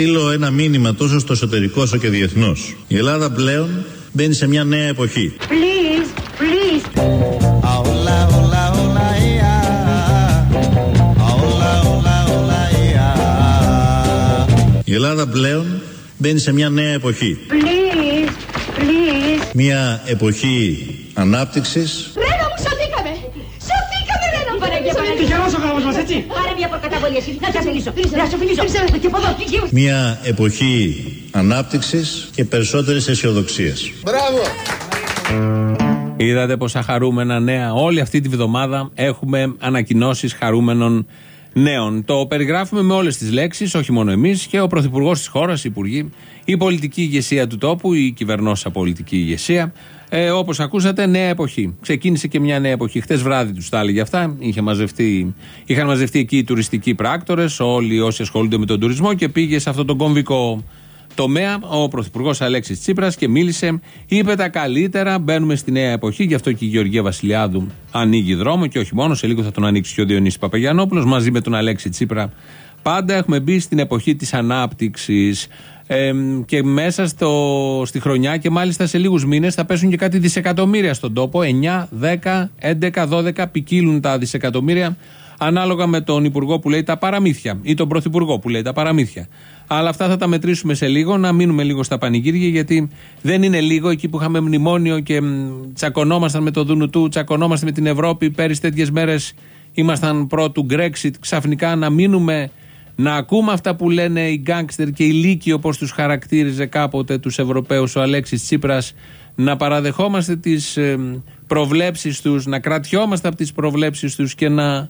στείλω ένα μήνυμα τόσο στο εσωτερικό όσο και διεθνώς. Η Ελλάδα πλέον μπαίνει σε μια νέα εποχή. Please, please. Η Ελλάδα πλέον μπαίνει σε μια νέα εποχή. Please, please. Μια εποχή ανάπτυξης, Ρένα μου, σωθήκαμε! Σωθήκαμε, Ρένα μου! Παναγία, Παναγία. Τυχερός ο γάμος μας, έτσι. Άρα μια προκαταβολή εσύ. Να σε φιλήσω. Να σε φιλήσω. Και από εδώ, και εκεί. μια εποχή ανάπτυξης και περισσότερης αισιοδοξίας. Είδατε πόσα χαρούμενα νέα. Όλη αυτή τη βδομάδα έχουμε ανακοινώσεις χαρούμενων νέων. Το περιγράφουμε με όλες τις λέξεις, όχι μόνο εμείς και ο Πρωθυπουργός της χώρας, οι Υπουργοί, η πολιτική ηγεσία του τόπου, η κυβερνόσα πολιτική ηγεσία. Ε, Όπως ακούσατε, νέα εποχή. Ξεκίνησε και μια νέα εποχή. Χτε βράδυ τους τα έλεγε αυτά. Είχε μαζευτεί, είχαν μαζευτεί εκεί οι τουριστικοί πράκτορες, όλοι όσοι ασχολούνται με τον τουρισμό και πήγε σε αυτό τον κομβικό τομέα ο Πρωθυπουργός Αλέξης Τσίπρας και μίλησε, είπε τα καλύτερα. Μπαίνουμε στη νέα εποχή, γι' αυτό και η Γεωργία Βασιλιάδου ανοίγει δρόμο και όχι μόνο. Σε λίγο θα τον ανοίξει και ο Διονύσης Παπαγιανόπουλος μαζί με τον Αλέξη Τσίπρα. Πάντα έχουμε μπει στην εποχή της ανάπτυξης. Ε, και μέσα στο, στη χρονιά και μάλιστα σε λίγους μήνες θα πέσουν και κάτι δισεκατομμύρια στον τόπο 9, 10, 11, 12 ποικίλουν τα δισεκατομμύρια ανάλογα με τον Υπουργό που λέει τα παραμύθια ή τον Πρωθυπουργό που λέει τα παραμύθια. Αλλά αυτά θα τα μετρήσουμε σε λίγο, να μείνουμε λίγο στα πανηγύρια, γιατί δεν είναι λίγο εκεί που είχαμε μνημόνιο και μ, τσακωνόμασταν με το Δουνουτού, τσακωνόμαστε με την Ευρώπη. Πέρυσι τέτοιες μέρες ήμασταν πρώτου Brexit. Ξαφνικά να μείνουμε να ακούμε αυτά που λένε οι γκάγκστερ και οι λύκοι όπως τους χαρακτήριζε κάποτε τους Ευρωπαίους ο Αλέξης Τσίπρας να παραδεχόμαστε τις ε, προβλέψεις τους, να κρατιόμαστε από τις προβλέψεις τους και να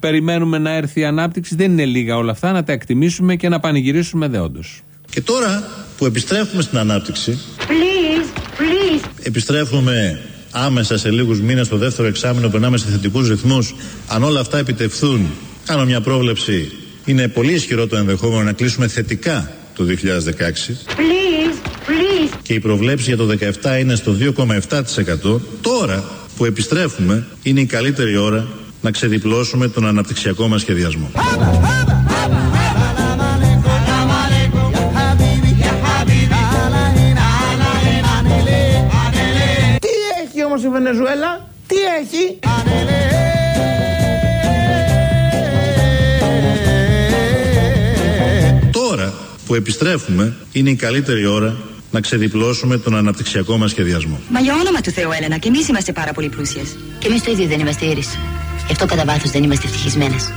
περιμένουμε να έρθει η ανάπτυξη. Δεν είναι λίγα όλα αυτά, να τα εκτιμήσουμε και να πανηγυρίσουμε δεόντως. Και τώρα που επιστρέφουμε στην ανάπτυξη, Please, please. επιστρέφουμε άμεσα σε λίγους μήνες στο δεύτερο εξάμεινο, περνάμε σε θετικούς ρυθμούς. Αν όλα αυτά επιτευχθούν, κάνω μια πρόβλεψη, είναι πολύ ισχυρό το ενδεχόμενο να κλείσουμε θετικά το 2016 Please, please. και η προβλέψη για το 2017 είναι στο 2,7%. Τώρα που επιστρέφουμε είναι η καλύτερη ώρα να ξεδιπλώσουμε τον αναπτυξιακό μας σχεδιασμό. Τι έχει όμως η Βενεζουέλα, τι έχει; Που επιστρέφουμε είναι η καλύτερη ώρα να ξεδιπλώσουμε τον αναπτυξιακό μας σχεδιασμό. Μα για όνομα του Θεού, Έλενα, και εμείς είμαστε πάρα πολύ πλούσιες. Και εμείς το ίδιο δεν είμαστε ήρε. Γι' αυτό κατά βάθος δεν είμαστε ευτυχισμένες.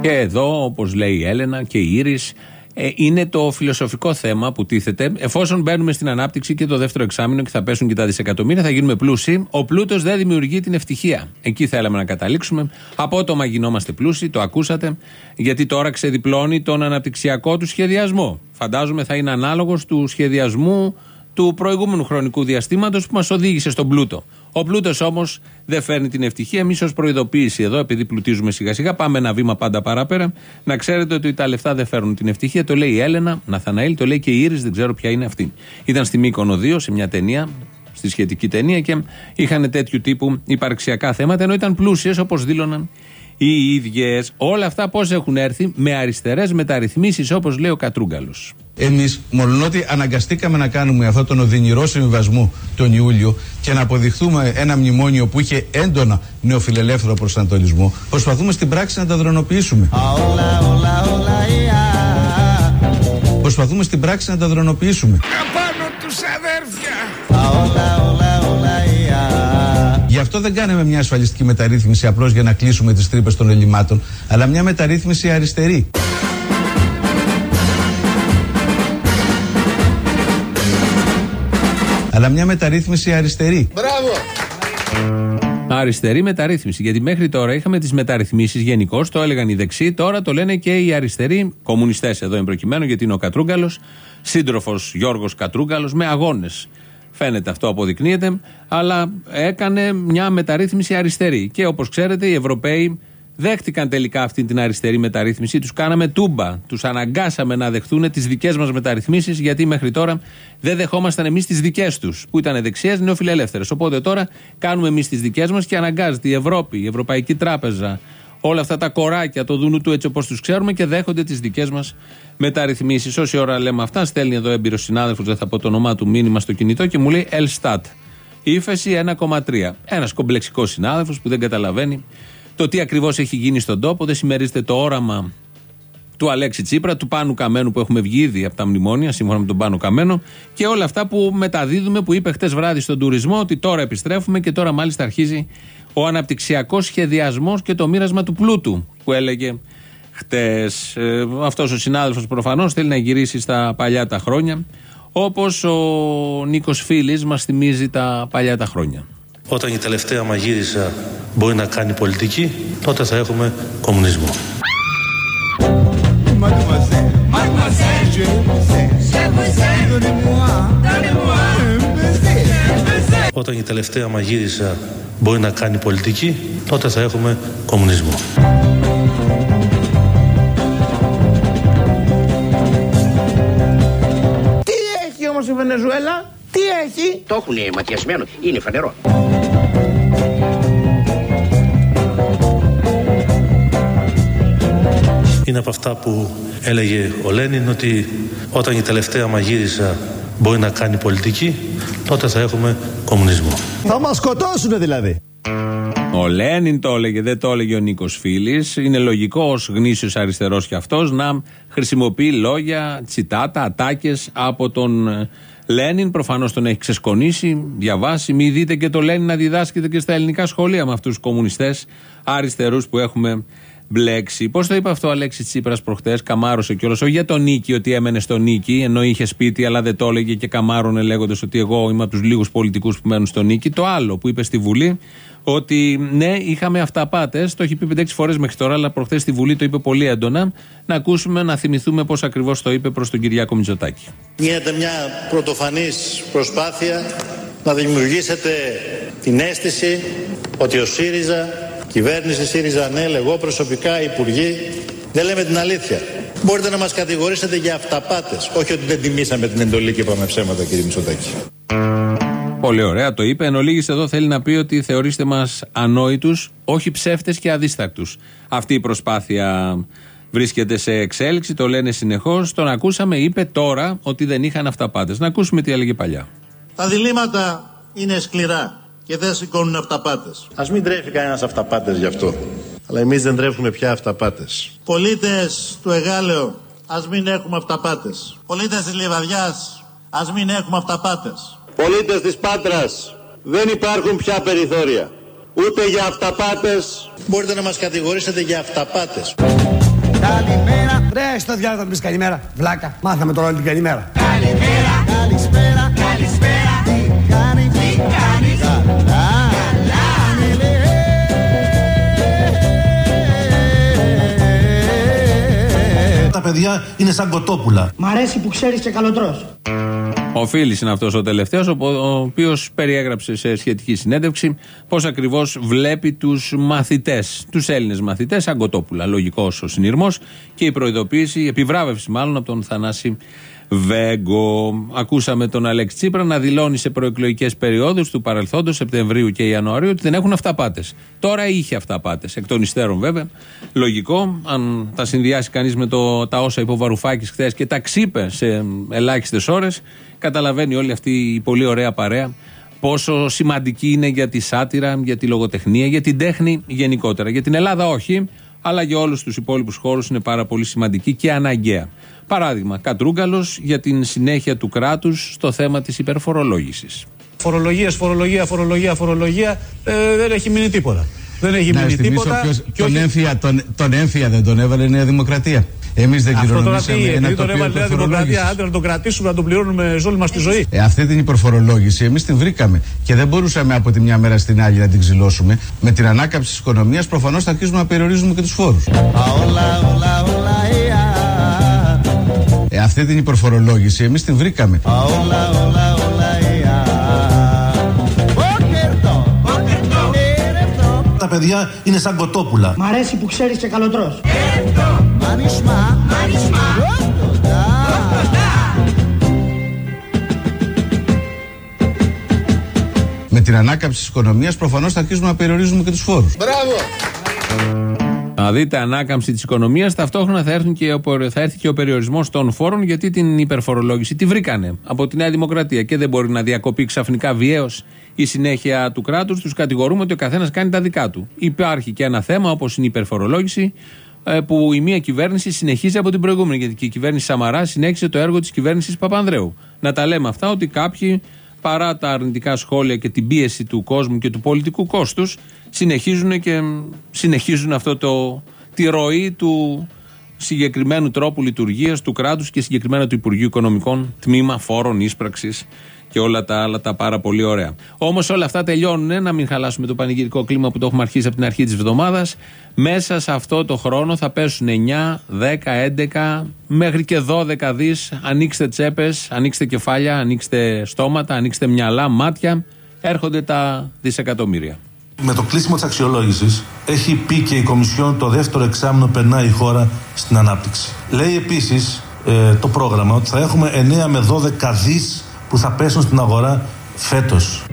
Και εδώ, όπως λέει η Έλενα και η Ήρης, ε, είναι το φιλοσοφικό θέμα που τίθεται. Εφόσον μπαίνουμε στην ανάπτυξη και το δεύτερο εξάμεινο και θα πέσουν και τα δισεκατομμύρια, θα γίνουμε πλούσιοι. Ο πλούτος δεν δημιουργεί την ευτυχία. Εκεί θέλαμε να καταλήξουμε. Απότομα γινόμαστε πλούσιοι, το ακούσατε, γιατί τώρα ξεδιπλώνει τον αναπτυξιακό του σχεδιασμό. Φαντάζομαι θα είναι ανάλογος του σχεδιασμού του προηγούμενου χρονικού διαστήματος που μας οδήγησε στον πλούτο. Ο πλούτος όμως δεν φέρνει την ευτυχία. Εμείς ως προειδοποίηση εδώ, επειδή πλουτίζουμε σιγά σιγά, πάμε ένα βήμα πάντα παραπέρα. Να ξέρετε ότι τα λεφτά δεν φέρνουν την ευτυχία. Το λέει η Έλενα, Ναθαναήλ, το λέει και η Ήρης, δεν ξέρω ποια είναι αυτή. Ήταν στη Μύκονο 2 σε μια ταινία, στη σχετική ταινία και είχαν τέτοιου τύπου υπαρξιακά θέματα, ενώ ήταν πλούσιες όπως δήλωναν οι ίδιες. Όλα αυτά πώς έχουν έρθει; Με αριστερές μεταρρυθμίσεις, όπως λέει ο Κατρούγκαλος. Εμείς, μολονότι αναγκαστήκαμε να κάνουμε αυτόν τον οδυνηρό συμβιβασμό τον Ιούλιο και να αποδειχθούμε ένα μνημόνιο που είχε έντονα νεοφιλελεύθερο προσανατολισμό, προσπαθούμε στην πράξη να τα δρονοποιήσουμε. Προσπαθούμε στην πράξη να τα δρονοποιήσουμε. Απάνω τους αδέρφια. Γι' αυτό δεν κάναμε μια ασφαλιστική μεταρρύθμιση απλώς για να κλείσουμε τις τρύπες των ελλημάτων, αλλά μια μεταρρύθμιση αριστερή. Αλλά μια μεταρρύθμιση αριστερή. Αριστερή μεταρρύθμιση. Γιατί μέχρι τώρα είχαμε τις μεταρρυθμίσεις γενικώς, το έλεγαν οι δεξιοί, τώρα το λένε και οι αριστεροί, κομμουνιστές εδώ εμπροκειμένου, γιατί είναι ο Κατρούγκαλος, σύντροφος Γιώργος Κατρούγκαλος, με αγώνες. Φαίνεται αυτό, αποδεικνύεται, αλλά έκανε μια μεταρρύθμιση αριστερή. Και όπως ξέρετε, οι Ευρωπαίοι δέχτηκαν τελικά αυτή την αριστερή μεταρρύθμιση. Τους κάναμε τούμπα. Τους αναγκάσαμε να δεχθούν τις δικές μας μεταρρυθμίσεις, γιατί μέχρι τώρα δεν δεχόμασταν εμείς τις δικές τους, που ήταν δεξιές νεοφιλελεύθερες. Οπότε τώρα κάνουμε εμείς τις δικές μας και αναγκάζεται η Ευρώπη, η Ευρωπαϊκή Τράπεζα, όλα αυτά τα κοράκια, το δούνου του έτσι όπως τους ξέρουμε και δέχονται τις δικές μας μεταρρυθμίσεις. Όση ώρα λέμε αυτά, στέλνει εδώ έμπειρος συνάδελφος, δεν θα πω το όνομά του, μήνυμα στο κινητό και μου λέει Ελστάτ. Ήφεση 1,3. Ένας κομπλεξικός συνάδελφος που δεν καταλαβαίνει το τι ακριβώς έχει γίνει στον τόπο, δεν συμμερίζεται το όραμα του Αλέξη Τσίπρα, του Πάνου Καμένου που έχουμε βγει ήδη από τα μνημόνια, σύμφωνα με τον Πάνου Καμένο, και όλα αυτά που μεταδίδουμε, που είπε χτες βράδυ στον τουρισμό, ότι τώρα επιστρέφουμε και τώρα μάλιστα αρχίζει ο αναπτυξιακός σχεδιασμός και το μοίρασμα του πλούτου, που έλεγε χτες. Ε, Αυτός ο συνάδελφος προφανώς θέλει να γυρίσει στα παλιά τα χρόνια, όπως ο Νίκος Φίλης μας θυμίζει τα παλιά τα χρόνια. Όταν η τελευταία μαγείρισα μπορεί να κάνει πολιτική, τότε θα έχουμε κομμουνισμό. Όταν η τελευταία μαγείρισα μπορεί να κάνει πολιτική, τότε θα έχουμε κομμουνισμό. Τι έχει όμως η Βενεζουέλα, τι έχει; Το έχουν ματιασμένο, είναι φανερό. Είναι από αυτά που έλεγε ο Λένιν ότι όταν η τελευταία μαγείρισα μπορεί να κάνει πολιτική, τότε θα έχουμε κομμουνισμό. Θα μας σκοτώσουν δηλαδή. Ο Λένιν το έλεγε, δεν το έλεγε ο Νίκος Φίλης. Είναι λογικό ως γνήσιος αριστερός κι αυτός να χρησιμοποιεί λόγια, τσιτάτα, ατάκες από τον ε, Λένιν. Προφανώς τον έχει ξεσκονίσει, διαβάσει. Μην δείτε και το Λένιν να διδάσκεται και στα ελληνικά σχολεία με αυτούς τους κομμουνιστές αριστερούς που έχουμε μπλέξει. Πώς το είπε αυτό ο Αλέξης Τσίπρας προχτές, καμάρωσε κιόλας. Όχι για τον Νίκη, ότι έμενε στο Νίκη, ενώ είχε σπίτι, αλλά δεν το έλεγε και καμάρωνε λέγοντας ότι εγώ είμαι από τους λίγους πολιτικούς που μένουν στο Νίκη. Το άλλο που είπε στη Βουλή, ότι ναι, είχαμε αυταπάτες. Το έχει πει 5-6 φορές μέχρι τώρα, αλλά προχθές στη Βουλή το είπε πολύ έντονα. Να ακούσουμε, να θυμηθούμε πώς ακριβώς το είπε προς τον Κυριάκο Μητσοτάκη. Γίνεται μια πρωτοφανής προσπάθεια να δημιουργήσετε την αίσθηση ότι ο ΣΥΡΙΖΑ, κυβέρνηση ΣΥΡΙΖΑ ναι, εγώ προσωπικά, υπουργοί, δεν λέμε την αλήθεια. Μπορείτε να μας κατηγορήσετε για αυταπάτες, όχι ότι δεν τιμήσαμε την εντολή και είπαμε ψέματα κύριε Μητσοτάκη. Πολύ ωραία το είπε. Εν ολίγης εδώ θέλει να πει ότι θεωρήστε μας ανόητους, όχι ψεύτες και αδίστακτους. Αυτή η προσπάθεια βρίσκεται σε εξέλιξη, το λένε συνεχώς. Τον ακούσαμε, είπε τώρα ότι δεν είχαν αυταπάτες. Να ακούσουμε τι έλεγε παλιά. Τα διλήμματα είναι σκληρά και δεν σηκώνουν αυταπάτες. Ας μην τρέφει κανένας αυταπάτες γι' αυτό. Αλλά εμείς δεν τρέφουμε πια αυταπάτες. Πολίτες του Εγάλεω, ας μην έχουμε αυταπάτες. Πολίτες της Λιβαδιάς, ας μην έχουμε αυταπάτες. Πολίτες της Πάτρας, δεν υπάρχουν πια περιθώρια. Ούτε για αυταπάτες. Μπορείτε να μας κατηγορήσετε για αυταπάτες. Καλημέρα. Ρε, στο διάλογο θα μου πεις καλημέρα. Βλάκα, μάθαμε τώρα όλη την καλημέρα. Καλημέρα. Καλησπέρα. Καλησπέρα. Τι κάνεις. Τι κάνεις; Καλά. Τα παιδιά είναι σαν κοτόπουλα. Μ' αρέσει που ξέρεις και καλοτρός. Ο Φίλης είναι αυτός ο τελευταίος, ο οποίος περιέγραψε σε σχετική συνέντευξη πώς ακριβώς βλέπει τους μαθητές, τους Έλληνες μαθητές, σαν κοτόπουλα. Λογικός ο συνειρμός και η προειδοποίηση, η επιβράβευση μάλλον από τον Θανάση Βέγκο. Ακούσαμε τον Αλέξη Τσίπρα να δηλώνει σε προεκλογικές περιόδους του παρελθόντος, Σεπτεμβρίου και Ιανουαρίου, ότι δεν έχουν αυταπάτες. Τώρα είχε αυταπάτες. Εκ των υστέρων βέβαια. Λογικό, αν τα συνδυάσει κανείς με το, τα όσα είπε ο Βαρουφάκης χθες και τα ξύπε σε ελάχιστες ώρες, καταλαβαίνει όλη αυτή η πολύ ωραία παρέα πόσο σημαντική είναι για τη σάτυρα, για τη λογοτεχνία, για την τέχνη γενικότερα. Για την Ελλάδα όχι, αλλά για όλους τους υπόλοιπους χώρους είναι πάρα πολύ σημαντική και αναγκαία. Παράδειγμα, Κατρούγκαλος για την συνέχεια του κράτους στο θέμα της υπερφορολόγησης. Φορολογίε, φορολογία, φορολογία, φορολογία. Ε, δεν έχει μείνει τίποτα. Δεν έχει Να μείνει θυμίσω τίποτα. ποιος- και τον, όχι- έμφυα, τον, τον έμφυα δεν τον έβαλε η Νέα Δημοκρατία. Εμείς δεν Αυτό τώρα τι κληρονομήσαμε είναι, ένα επειδή τον τοπίο έβαλε η Νέα Δημοκρατία, υπερφορολόγησης. άντε να τον κρατήσουμε, να τον πληρώνουμε σε όλη μας τη ζωή. Ε, αυτή την υπερφορολόγηση εμείς την βρήκαμε και δεν μπορούσαμε από τη μια μέρα στην άλλη να την ξυλώσουμε. Με την ανάκαμψη της οικονομίας προφανώς θα αρχίσουμε να περιορίζουμε και τους φόρους. Ε, αυτή την υπερφορολόγηση εμείς την βρήκαμε. Τα παιδιά είναι σαν κοτόπουλα. Μ' αρέσει που ξέρεις και καλοτρός. Με την ανάκαμψη της οικονομίας προφανώς θα αρχίσουμε να περιορίζουμε και τους φόρους. Μπράβο! Να δείτε ανάκαμψη της οικονομίας. Ταυτόχρονα θα, έρθουν και ο, θα έρθει και ο περιορισμός των φόρων, γιατί την υπερφορολόγηση τη βρήκανε από τη Νέα Δημοκρατία και δεν μπορεί να διακοπεί ξαφνικά βιαίως η συνέχεια του κράτους. Τους κατηγορούμε ότι ο καθένας κάνει τα δικά του. Υπάρχει και ένα θέμα όπως είναι η υπερφορολόγηση, ε, που η μία κυβέρνηση συνεχίζει από την προηγούμενη. Γιατί και η κυβέρνηση Σαμαρά συνέχισε το έργο της κυβέρνησης Παπανδρέου. Να τα λέμε αυτά ότι κάποιοι παρά τα αρνητικά σχόλια και την πίεση του κόσμου και του πολιτικού κόστους συνεχίζουν και συνεχίζουν αυτό το, τη ροή του συγκεκριμένου τρόπου λειτουργίας του κράτους και συγκεκριμένα του Υπουργείου Οικονομικών τμήμα φόρων ίσπραξης και όλα τα άλλα τα πάρα πολύ ωραία. Όμως όλα αυτά τελειώνουν, να μην χαλάσουμε το πανηγυρικό κλίμα που το έχουμε αρχίσει από την αρχή της εβδομάδας. Μέσα σε αυτό το χρόνο θα πέσουν 9, 10, 11 μέχρι και 12 δις. Ανοίξτε τσέπες, ανοίξτε κεφάλια, ανοίξτε στόματα, ανοίξτε μυαλά, μάτια. Έρχονται τα δισεκατομμύρια. Με το κλείσιμο της αξιολόγησης έχει πει και η Κομισιόν το δεύτερο εξάμεινο περνάει η χώρα στην ανάπτυξη. Λέει επίσης ε, το πρόγραμμα ότι θα έχουμε 9 με 12 δις που θα πέσουν στην αγορά φέτος.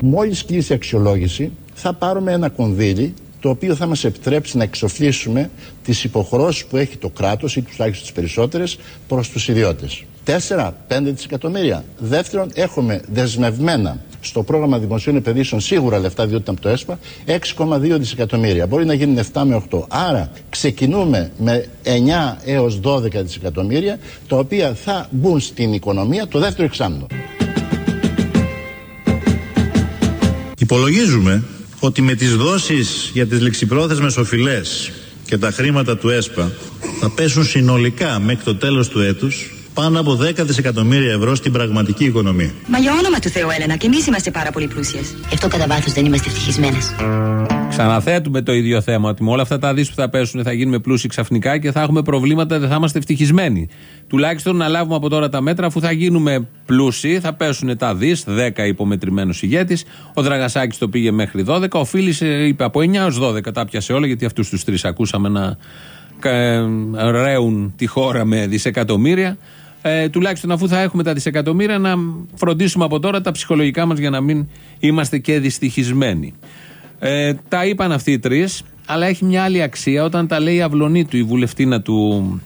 Μόλις κλείσει η αξιολόγηση θα πάρουμε ένα κονδύλι το οποίο θα μας επιτρέψει να εξοφλήσουμε τις υποχρώσεις που έχει το κράτος ή τουλάχιστον τις περισσότερες προς τους ιδιώτες. 4-5 δισεκατομμύρια. Δεύτερον, έχουμε δεσμευμένα στο πρόγραμμα δημοσίων επενδύσεων σίγουρα λεφτά, διότι ήταν από το ΕΣΠΑ, 6,2 δισεκατομμύρια. Μπορεί να γίνουν 7 με 8. Άρα ξεκινούμε με 9 έως 12 δισεκατομμύρια, τα οποία θα μπουν στην οικονομία το δεύτερο εξάμεινο. Υπολογίζουμε ότι με τις δόσεις για τις λεξιπρόθεσμες οφειλές και τα χρήματα του ΕΣΠΑ θα πέσουν συνολικά μέχρι το τέλος του έτους πάνω από 10 δισεκατομμύρια ευρώ στην πραγματική οικονομία. Μα για όνομα του Θεού, Έλενα, και εμείς είμαστε πάρα πολύ πλούσιες. Γι' αυτό κατά βάθος δεν είμαστε ευτυχισμένες. Ξαναθέτουμε το ίδιο θέμα. Ότι με όλα αυτά τα δι που θα πέσουν θα γίνουμε πλούσιοι ξαφνικά και θα έχουμε προβλήματα, δεν θα είμαστε ευτυχισμένοι. Τουλάχιστον να λάβουμε από τώρα τα μέτρα, αφού θα γίνουμε πλούσιοι, θα πέσουν τα δι, 10 υπομετρημένο ηγέτης. Ο Δραγασάκης το πήγε μέχρι 12. Ο Φίλη ε, είπε από 9 έως 12. Τα πιασε όλα γιατί αυτούς τους τρεις ακούσαμε να ε, ρέουν τη χώρα με δισεκατομμύρια ε, τουλάχιστον αφού θα έχουμε τα δισεκατομμύρια να φροντίσουμε από τώρα τα ψυχολογικά μας για να μην είμαστε και δυστυχισμένοι. Ε, τα είπαν αυτοί οι τρεις, αλλά έχει μια άλλη αξία όταν τα λέει η αυλωνή του, η βουλευτήνα του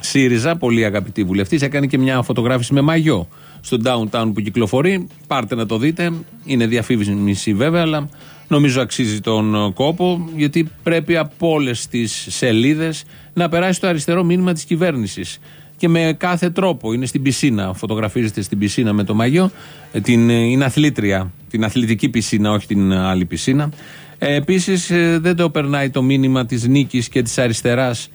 ΣΥΡΙΖΑ, πολύ αγαπητή βουλευτής, έκανε και μια φωτογράφηση με μαγιό στο downtown που κυκλοφορεί. Πάρτε να το δείτε. Είναι διαφήμιση βέβαια, αλλά νομίζω αξίζει τον κόπο, γιατί πρέπει από όλες τις σελίδες να περάσει το αριστερό μήνυμα της κυβέρνησης και με κάθε τρόπο. Είναι στην πισίνα, φωτογραφίζεται στην πισίνα με το μαγιό. Ε, την, ε, είναι αθλήτρια, την αθλητική πισίνα, όχι την άλλη πισίνα. Ε, Επίσης ε, δεν το περνάει το μήνυμα της νίκης και της αριστεράς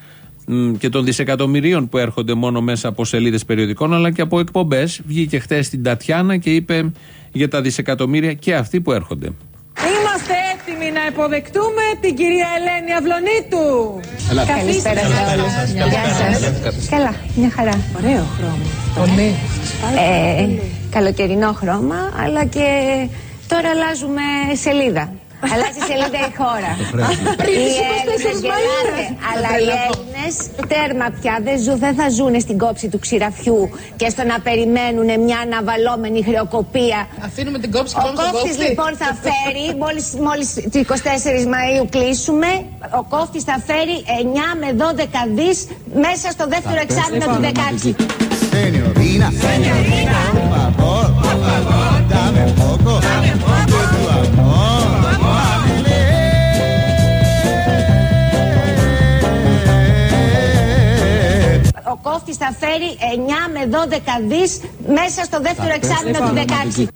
και των δισεκατομμυρίων που έρχονται μόνο μέσα από σελίδες περιοδικών, αλλά και από εκπομπές. Βγήκε χθες στην Τατιάνα και είπε για τα δισεκατομμύρια και αυτοί που έρχονται έτοιμοι να υποδεκτούμε την κυρία Ελένη Αυλονίτου. Καλησπέρα σας. Γεια σας. Καλά, μια χαρά. Ωραίο χρώμα. Πολύ. Ε, καλοκαιρινό χρώμα, αλλά και τώρα αλλάζουμε σελίδα. Αλλάζει σελίδα η χώρα. Πριν τι 24 Μαΐου. Αλλά οι Έλληνε τέρμα πια δεν, ζουν, δεν θα ζουν στην κόψη του ξηραφιού και στο να περιμένουν μια αναβαλώμενη χρεοκοπία. Αφήνουμε την κόψη Ο κόφτη λοιπόν θα φέρει, μόλι μόλις τι 24 Μαΐου κλείσουμε, ο κόφτη θα φέρει 9 με 12 δι μέσα στο δεύτερο εξάμεινο του 16. Señorina, señorina, por favor, por favor, dame poco, κόφτη θα φέρει 9 με 12 δις μέσα στο δεύτερο εξάμεινο του 16.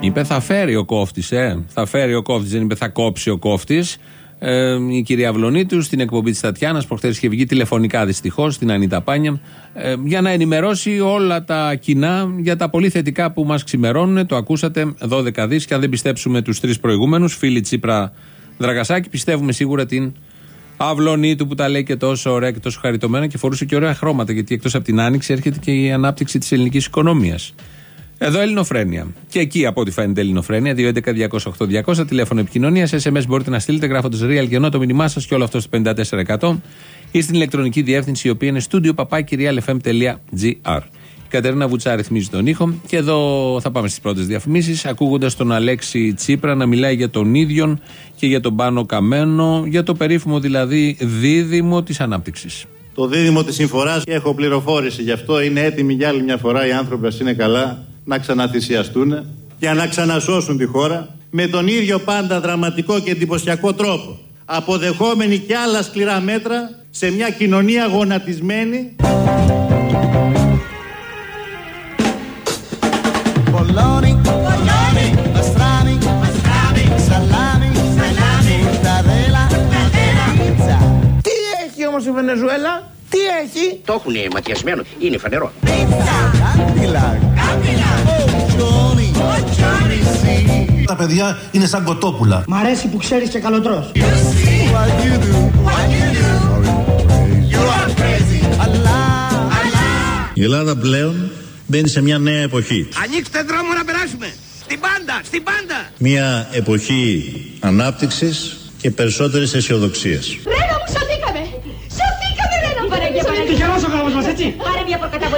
Είπε θα φέρει ο κόφτης, ε. Θα φέρει ο κόφτης, δεν είπε θα κόψει ο κόφτης. Ε, η κυρία Βλονίτου στην εκπομπή της Τατιάνας, προχθέ είχε βγει τηλεφωνικά δυστυχώς στην Ανίτα Πάνια, ε, για να ενημερώσει όλα τα κοινά για τα πολύ θετικά που μας ξημερώνουν. Το ακούσατε 12 δις. Και αν δεν πιστέψουμε τους τρεις προηγούμενους, φίλοι Τσίπρα Δραγασάκη, πιστεύουμε σίγουρα την Αυλωνή του που τα λέει και τόσο ωραία και τόσο χαριτωμένα και φορούσε και ωραία χρώματα. Γιατί εκτός από την άνοιξη έρχεται και η ανάπτυξη της ελληνικής οικονομίας. Εδώ Ελληνοφρένια. Και εκεί από ό,τι φαίνεται Ελληνοφρένια. 211-208-200 τηλέφωνο επικοινωνίας. SMS μπορείτε να στείλετε γράφοντας real και ενώ το μήνυμά σας και όλο αυτό στο 54% ή στην ηλεκτρονική διεύθυνση η οποία είναι studio Η Κατερίνα Βουτσά ρυθμίζει τον ήχο. Και εδώ θα πάμε στις πρώτες διαφημίσεις, ακούγοντας τον Αλέξη Τσίπρα να μιλάει για τον ίδιο και για τον Πάνο Καμένο, για το περίφημο δηλαδή δίδυμο της ανάπτυξης. Το δίδυμο της συμφοράς και έχω πληροφόρηση γι' αυτό. Είναι έτοιμοι για άλλη μια φορά οι άνθρωποι, ας είναι καλά, να ξαναθυσιαστούν και να ξανασώσουν τη χώρα με τον ίδιο πάντα δραματικό και εντυπωσιακό τρόπο. Αποδεχόμενοι και άλλα σκληρά μέτρα σε μια κοινωνία γονατισμένη. Έχει όμως η Βενεζουέλα, τι έχει; Το έχουν ματιασμένο, είναι φανερό. Κάμπιλα, κάμπιλα, Johnny, Johnny, see. Τα παιδιά είναι σαν κοτόπουλα. Μ' αρέσει που ξέρεις και καλοτρός. What you do, what you do, you are crazy. Allah, Allah. Η Ελλάδα πλέον μπαίνει σε μια νέα εποχή. Ανοίξτε δρόμο να περάσουμε. Στην πάντα, στην πάντα. Μια εποχή ανάπτυξης και περισσότερης αισιοδοξίας. Ρένα μου, σωθήκαμε! Σωθήκαμε, Ρένα μου, Παναγία Παναγία! Τυχερός ο γάμος μας, έτσι. Πάρε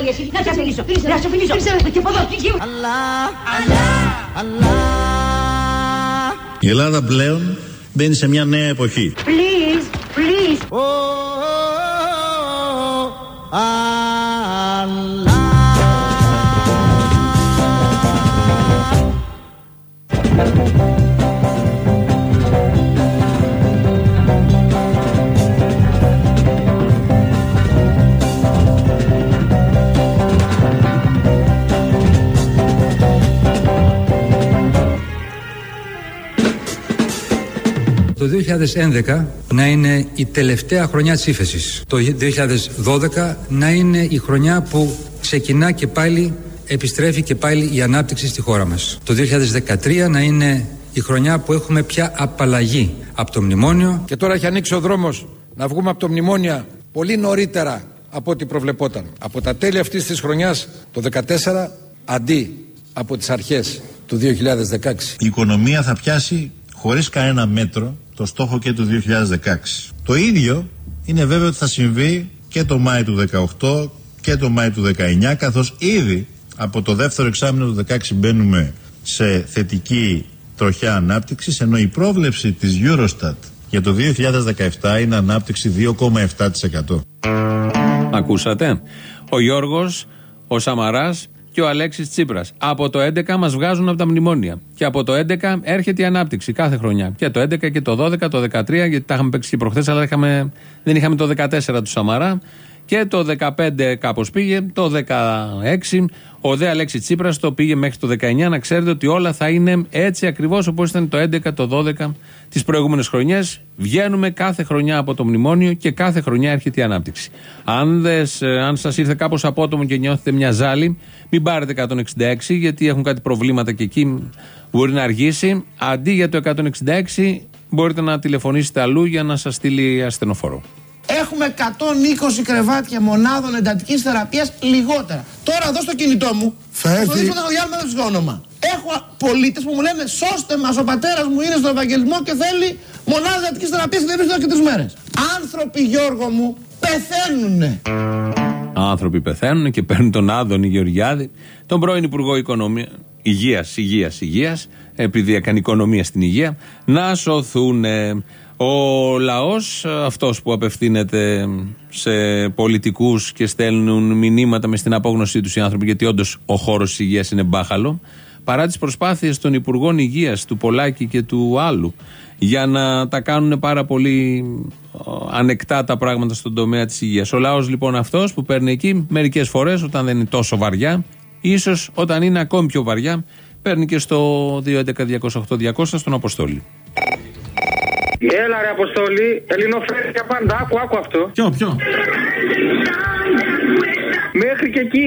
μια προκαταβολή εσύ, να σε φιλήσω, να σε φιλήσω. Και από εδώ, εκεί. Allah, Allah, Allah. Η Ελλάδα πλέον μπαίνει σε μια νέα εποχή. Please, please. Oh, oh, oh, Allah. Το 2011 να είναι η τελευταία χρονιά της ύφεσης. Το 2012 να είναι η χρονιά που ξεκινά και πάλι, επιστρέφει και πάλι η ανάπτυξη στη χώρα μας. Το 2013 να είναι η χρονιά που έχουμε πια απαλλαγή από το μνημόνιο. Και τώρα έχει ανοίξει ο δρόμος να βγούμε από το μνημόνια πολύ νωρίτερα από ό,τι προβλεπόταν. Από τα τέλη αυτής της χρονιάς, το 2014, αντί από τις αρχές του 2016. Η οικονομία θα πιάσει χωρίς κανένα μέτρο το στόχο και του 2016. Το ίδιο είναι βέβαιο ότι θα συμβεί και το Μάη του 2018 και το Μάη του 2019 καθώς ήδη από το δεύτερο εξάμεινο του 2016 μπαίνουμε σε θετική τροχιά ανάπτυξης ενώ η πρόβλεψη της Eurostat για το 2017 είναι ανάπτυξη 2,7%. Ακούσατε. Ο Γιώργος, ο Σαμαράς και ο Αλέξης Τσίπρας. Από το 11 μας βγάζουν από τα μνημόνια. Και από το 11 έρχεται η ανάπτυξη κάθε χρονιά. Και το 11 και το 12, το 13, γιατί τα είχαμε παίξει και προχθές, αλλά είχαμε, δεν είχαμε το 14 του Σαμαρά. Και το 15 κάπως πήγε, το 16 ο Δε Αλέξη Τσίπρας το πήγε μέχρι το 19. Να ξέρετε ότι όλα θα είναι έτσι ακριβώς όπως ήταν το 11, το 12 τις προηγούμενες χρονιές. Βγαίνουμε κάθε χρονιά από το μνημόνιο και κάθε χρονιά έρχεται η ανάπτυξη. Αν, δες, ε, αν σας ήρθε κάπως απότομο και νιώθετε μια ζάλη, μην πάρετε 166 γιατί έχουν κάτι προβλήματα και εκεί μπορεί να αργήσει. Αντί για το 166 μπορείτε να τηλεφωνήσετε αλλού για να σας στείλει ασθενοφόρο. Έχουμε 120 κρεβάτια μονάδων εντατικής θεραπείας λιγότερα. Τώρα εδώ στο κινητό μου. Θα έρθει. Στο το διάλειμμα δεν το όνομα. Έχω πολίτες που μου λένε Σώστε μας, ο πατέρας μου είναι στον Ευαγγελισμό και θέλει μονάδα εντατικής θεραπείας και δεν βρίσκεται εδώ και τρεις μέρες. Άνθρωποι, Γιώργο μου, πεθαίνουνε. Άνθρωποι πεθαίνουν και παίρνουν τον Άδωνη Γεωργιάδη, τον πρώην Υπουργό Οικονομία, Υγείας, Υγείας, Υγείας, επειδή έκανε οικονομία στην υγεία, να σωθούν. Ο λαός, αυτός που απευθύνεται σε πολιτικούς και στέλνουν μηνύματα μες στην απόγνωσή τους οι άνθρωποι, γιατί όντως ο χώρος της υγείας είναι μπάχαλο, παρά τις προσπάθειες των Υπουργών Υγείας, του Πολάκη και του άλλου, για να τα κάνουν πάρα πολύ ανεκτά τα πράγματα στον τομέα της υγείας. Ο λαός λοιπόν αυτός που παίρνει εκεί, μερικές φορές όταν δεν είναι τόσο βαριά, ίσως όταν είναι ακόμη πιο βαριά, παίρνει και στο 211-208-200 στον Αποστόλη. Έλα ρε Αποστόλη, ελληνοφρένια πάντα, άκου, άκου αυτό. Ποιο, ποιο; Μέχρι και εκεί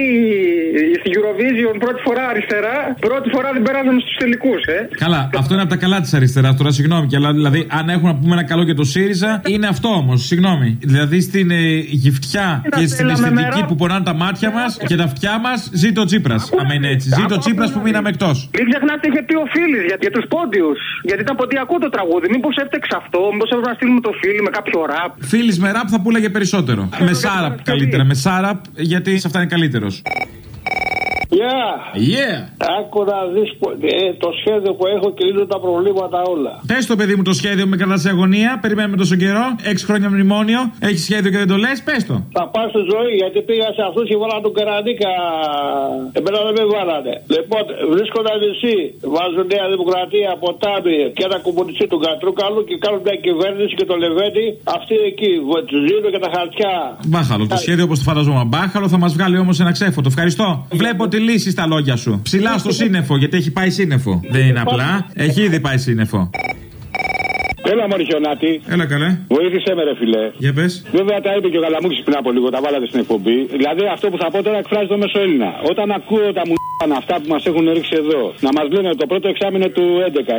στη Eurovision πρώτη φορά αριστερά, πρώτη φορά δεν περάσαμε στους τελικούς, ε. Καλά, αυτό είναι από τα καλά της αριστεράς. Τώρα, συγγνώμη. Και, δηλαδή, αν έχουμε να πούμε ένα καλό για το ΣΥΡΙΖΑ, είναι αυτό όμως. Συγγνώμη. Δηλαδή, στην ε, γυφτιά και στην αισθητική που πονάνε τα μάτια μας και τα αυτιά μας, ζει το Τσίπρας. Αν είναι έτσι. Ζει το Τσίπρας που μείναμε εκτός. Μην ξεχνάτε, είχε πει ο Φίλης για, για τους πόντιους. Γιατί ήταν ποντιακό το τραγούδι. Μήπως έφτεξε αυτό, μήπως έπρεπε να στείλουμε το φίλι με κάποιο ραπ. Φίλης με ραπ θα πούλαγε περισσότερο. Με σάραπ καλύτερα. Με σάραπ γιατί Αυτά είναι καλύτερος. Γεια! Yeah! Άκου να δεις που- ε, το σχέδιο που έχω και λύνω τα προβλήματα όλα. Πες το παιδί μου το σχέδιο με κρατά σε αγωνία. Περιμένουμε τόσο καιρό. Έξι χρόνια μνημόνιο. Έχεις σχέδιο και δεν το λες; Πες το. Θα πάω στη ζωή γιατί πήγα σε αυτούς και βάλα τον Καραντίκα. Εμένα δεν με βάλανε. Λοιπόν, βρίσκονταν νησί. Βάζουν Νέα Δημοκρατία, Ποτάμι και ένα κομμουνιστή του Κατρούκαλου και κάνουν μια κυβέρνηση και το Λεβέντι. Αυτοί εκεί τους δίνουν και τα χαρτιά. Μπάχαλο. Το σχέδιο όπως το φανταζόμουν. Μπάχαλο θα μας βγάλει όμως ένα ξέφωτο. Ευχαριστώ. Βλέπω τη λύση στα λόγια σου. Ψηλά στο σύννεφο γιατί έχει πάει σύννεφο. Δεν είναι απλά. Έχει ήδη πάει σύννεφο. Έλα, Μωρή Χιονάτη. Έλα καλέ. Βοήθησε με, ρε φιλέ. Για πες. Βέβαια τα είπε και ο Καλαμούκης πριν από λίγο, τα βάλατε στην εκπομπή. Δηλαδή αυτό που θα πω τώρα εκφράζει το μέσο Έλληνα. Όταν ακούω τα μου αυτά που μας έχουν ρίξει εδώ, να μας λένε το πρώτο εξάμεινο του